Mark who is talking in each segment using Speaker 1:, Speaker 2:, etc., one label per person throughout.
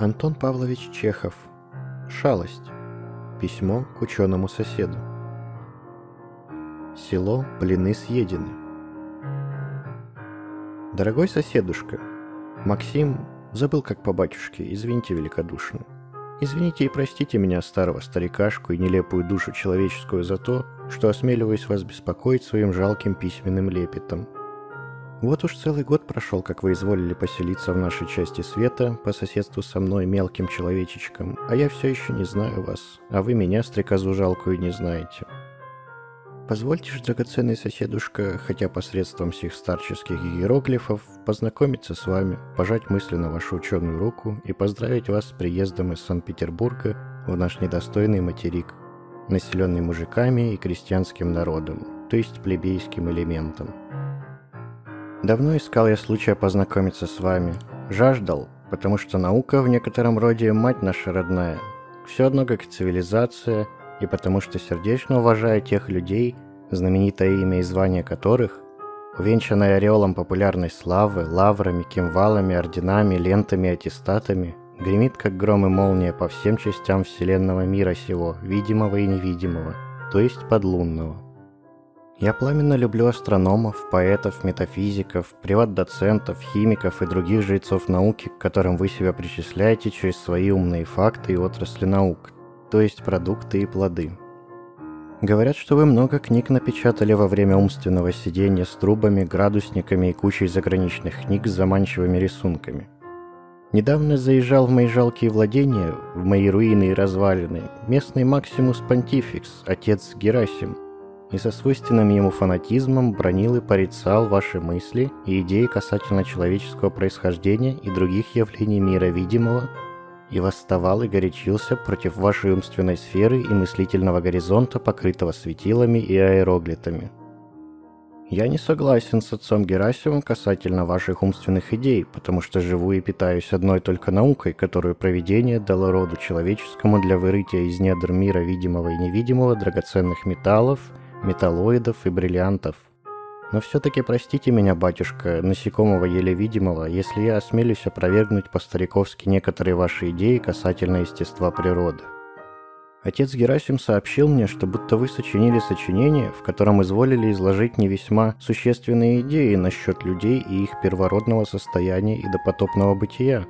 Speaker 1: Антон Павлович Чехов. Шалость. Письмо к ученому соседу. Село Блины съедены. Дорогой соседушка, Максим забыл как по батюшке, извините великодушно. Извините и простите меня, старого старикашку и нелепую душу человеческую за то, что осмеливаюсь вас беспокоить своим жалким письменным лепетом – вот уж целый год прошел, как вы изволили поселиться в нашей части света по соседству со мной мелким человечечком, а я все еще не знаю вас, а вы меня, стрекозу жалкую, не знаете. Позвольте же, драгоценный соседушка, хотя посредством всех старческих иероглифов, познакомиться с вами, пожать мысленно вашу ученую руку и поздравить вас с приездом из Санкт-Петербурга в наш недостойный материк, населенный мужиками и крестьянским народом, то есть плебейским элементом. Давно искал я случая познакомиться с вами. Жаждал, потому что наука в некотором роде мать наша родная. Все одно как цивилизация, и потому что сердечно уважаю тех людей, знаменитое имя и звание которых, увенчанное ореолом популярной славы, лаврами, кимвалами, орденами, лентами, аттестатами, гремит как гром и молния по всем частям вселенного мира сего, видимого и невидимого, то есть подлунного. Я пламенно люблю астрономов, поэтов, метафизиков, приват-доцентов, химиков и других жрецов науки, к которым вы себя причисляете через свои умные факты и отрасли наук, то есть продукты и плоды. Говорят, что вы много книг напечатали во время умственного сидения с трубами, градусниками и кучей заграничных книг с заманчивыми рисунками. Недавно заезжал в мои жалкие владения, в мои руины и развалины, местный Максимус Понтификс, отец Герасим – и со свойственным ему фанатизмом бронил и порицал ваши мысли и идеи касательно человеческого происхождения и других явлений мира видимого, и восставал и горячился против вашей умственной сферы и мыслительного горизонта, покрытого светилами и аэроглитами. Я не согласен с отцом Герасимом касательно ваших умственных идей, потому что живу и питаюсь одной только наукой, которую провидение дало роду человеческому для вырытия из недр мира видимого и невидимого драгоценных металлов – металлоидов и бриллиантов. Но все-таки простите меня, батюшка, насекомого еле видимого, если я осмелюсь опровергнуть по-стариковски некоторые ваши идеи касательно естества природы. Отец Герасим сообщил мне, что будто вы сочинили сочинение, в котором изволили изложить не весьма существенные идеи насчет людей и их первородного состояния и допотопного бытия.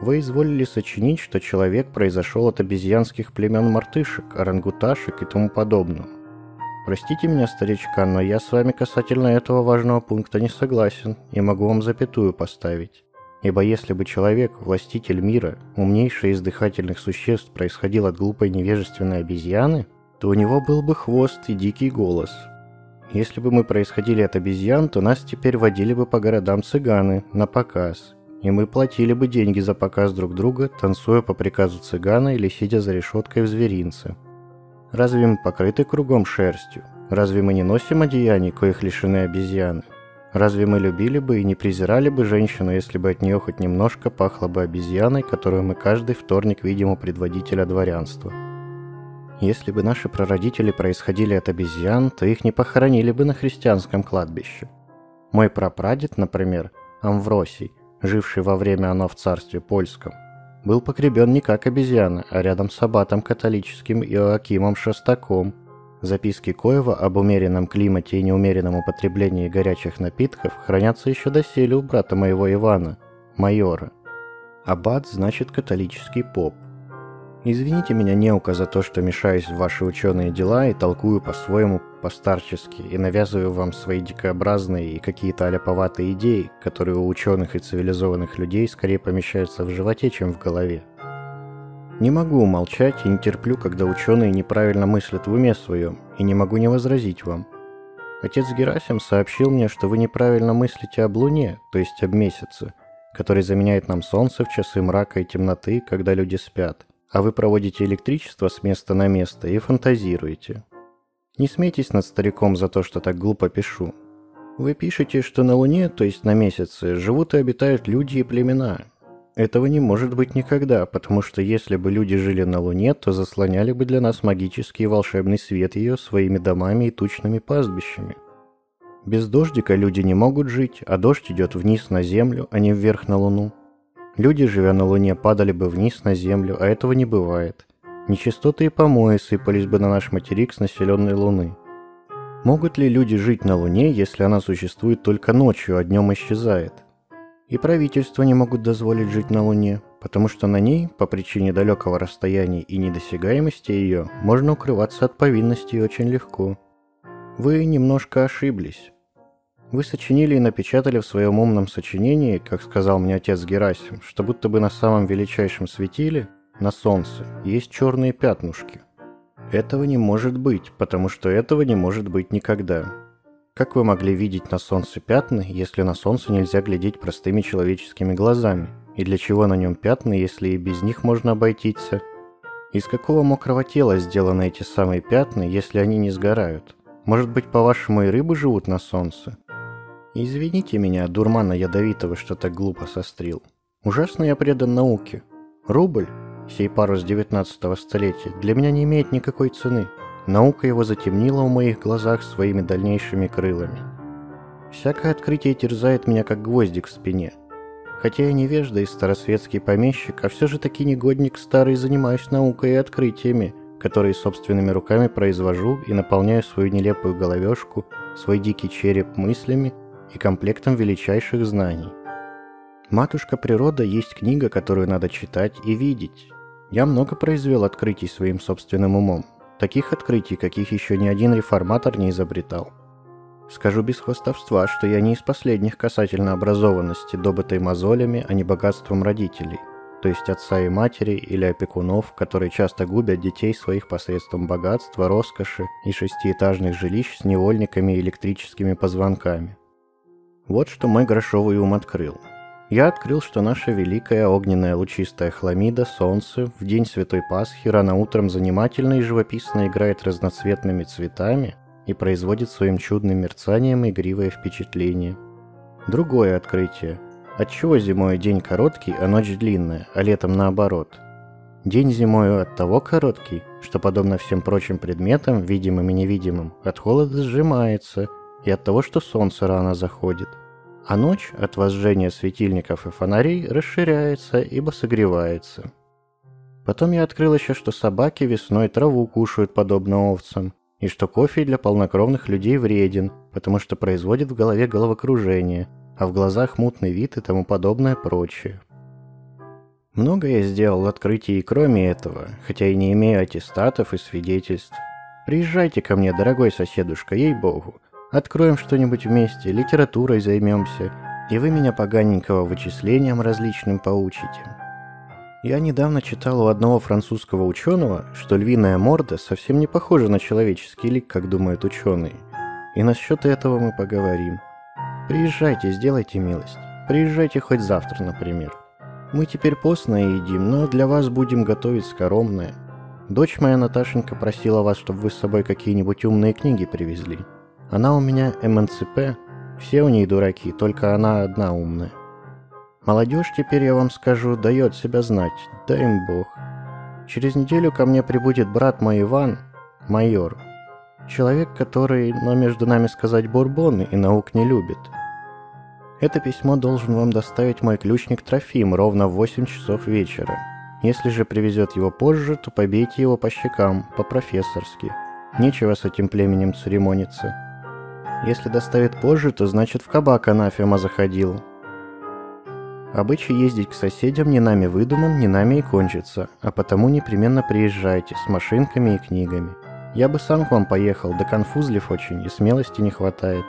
Speaker 1: Вы изволили сочинить, что человек произошел от обезьянских племен мартышек, орангуташек и тому подобного. Простите меня, старичка, но я с вами касательно этого важного пункта не согласен и могу вам запятую поставить. Ибо если бы человек, властитель мира, умнейший из дыхательных существ, происходил от глупой невежественной обезьяны, то у него был бы хвост и дикий голос. Если бы мы происходили от обезьян, то нас теперь водили бы по городам цыганы на показ, и мы платили бы деньги за показ друг друга, танцуя по приказу цыгана или сидя за решеткой в зверинце. Разве мы покрыты кругом шерстью? Разве мы не носим одеяний, коих лишены обезьяны? Разве мы любили бы и не презирали бы женщину, если бы от нее хоть немножко пахло бы обезьяной, которую мы каждый вторник видим у предводителя дворянства? Если бы наши прародители происходили от обезьян, то их не похоронили бы на христианском кладбище. Мой прапрадед, например, Амвросий, живший во время оно в царстве польском, был погребен не как обезьяна, а рядом с аббатом католическим Иоакимом Шостаком. Записки Коева об умеренном климате и неумеренном употреблении горячих напитков хранятся еще доселе у брата моего Ивана, майора. Аббат значит католический поп. Извините меня, неука, за то, что мешаюсь в ваши ученые дела и толкую по-своему постарчески и навязываю вам свои дикообразные и какие-то аляповатые идеи, которые у ученых и цивилизованных людей скорее помещаются в животе, чем в голове. Не могу умолчать и не терплю, когда ученые неправильно мыслят в уме своем, и не могу не возразить вам. Отец Герасим сообщил мне, что вы неправильно мыслите об Луне, то есть об месяце, который заменяет нам Солнце в часы мрака и темноты, когда люди спят – а вы проводите электричество с места на место и фантазируете. Не смейтесь над стариком за то, что так глупо пишу. Вы пишете, что на Луне, то есть на месяце, живут и обитают люди и племена. Этого не может быть никогда, потому что если бы люди жили на Луне, то заслоняли бы для нас магический и волшебный свет ее своими домами и тучными пастбищами. Без дождика люди не могут жить, а дождь идет вниз на Землю, а не вверх на Луну. Люди, живя на Луне, падали бы вниз на Землю, а этого не бывает. Нечистоты и помои сыпались бы на наш материк с населенной Луны. Могут ли люди жить на Луне, если она существует только ночью, а днем исчезает? И правительства не могут дозволить жить на Луне, потому что на ней, по причине далекого расстояния и недосягаемости ее, можно укрываться от повинностей очень легко. Вы немножко ошиблись. Вы сочинили и напечатали в своем умном сочинении, как сказал мне отец Герасим, что будто бы на самом величайшем светиле, на солнце, есть черные пятнушки. Этого не может быть, потому что этого не может быть никогда. Как вы могли видеть на солнце пятна, если на солнце нельзя глядеть простыми человеческими глазами? И для чего на нем пятна, если и без них можно обойтиться? Из какого мокрого тела сделаны эти самые пятна, если они не сгорают? Может быть, по-вашему, и рыбы живут на солнце? Извините меня, дурмана ядовитого, что так глупо сострил. Ужасно я предан науке. Рубль, сей парус 19 столетия, для меня не имеет никакой цены. Наука его затемнила в моих глазах своими дальнейшими крылами. Всякое открытие терзает меня, как гвоздик в спине. Хотя я невежда и старосветский помещик, а все же таки негодник старый занимаюсь наукой и открытиями, которые собственными руками произвожу и наполняю свою нелепую головешку, свой дикий череп мыслями – и комплектом величайших знаний. «Матушка природа» есть книга, которую надо читать и видеть. Я много произвел открытий своим собственным умом. Таких открытий, каких еще ни один реформатор не изобретал. Скажу без хвостовства, что я не из последних касательно образованности, добытой мозолями, а не богатством родителей, то есть отца и матери или опекунов, которые часто губят детей своих посредством богатства, роскоши и шестиэтажных жилищ с невольниками и электрическими позвонками – вот что мой грошовый ум открыл. Я открыл, что наша великая огненная лучистая хламида, солнце, в день Святой Пасхи рано утром занимательно и живописно играет разноцветными цветами и производит своим чудным мерцанием игривое впечатление. Другое открытие. Отчего зимой день короткий, а ночь длинная, а летом наоборот? День зимою от того короткий, что, подобно всем прочим предметам, видимым и невидимым, от холода сжимается – и от того, что солнце рано заходит. А ночь от возжжения светильников и фонарей расширяется, ибо согревается. Потом я открыл еще, что собаки весной траву кушают подобно овцам, и что кофе для полнокровных людей вреден, потому что производит в голове головокружение, а в глазах мутный вид и тому подобное прочее. Много я сделал открытий и кроме этого, хотя и не имею аттестатов и свидетельств. Приезжайте ко мне, дорогой соседушка, ей-богу, Откроем что-нибудь вместе, литературой займемся, и вы меня поганенького вычислениям различным поучите. Я недавно читал у одного французского ученого, что львиная морда совсем не похожа на человеческий лик, как думают ученые. И насчет этого мы поговорим. Приезжайте, сделайте милость. Приезжайте хоть завтра, например. Мы теперь постное едим, но для вас будем готовить скоромное. Дочь моя Наташенька просила вас, чтобы вы с собой какие-нибудь умные книги привезли. Она у меня МНЦП, все у ней дураки, только она одна умная. Молодежь, теперь я вам скажу, дает себя знать, дай им бог. Через неделю ко мне прибудет брат мой Иван, майор. Человек, который, но между нами сказать, бурбон и наук не любит. Это письмо должен вам доставить мой ключник Трофим ровно в 8 часов вечера. Если же привезет его позже, то побейте его по щекам, по-профессорски. Нечего с этим племенем церемониться. Если доставит позже, то значит в кабак анафема заходил. Обычай ездить к соседям не нами выдуман, не нами и кончится, а потому непременно приезжайте с машинками и книгами. Я бы сам к вам поехал, да конфузлив очень, и смелости не хватает.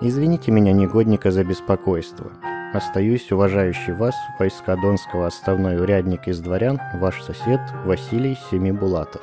Speaker 1: Извините меня, негодника, за беспокойство. Остаюсь уважающий вас, войска Донского отставной урядник из дворян, ваш сосед Василий Семибулатов.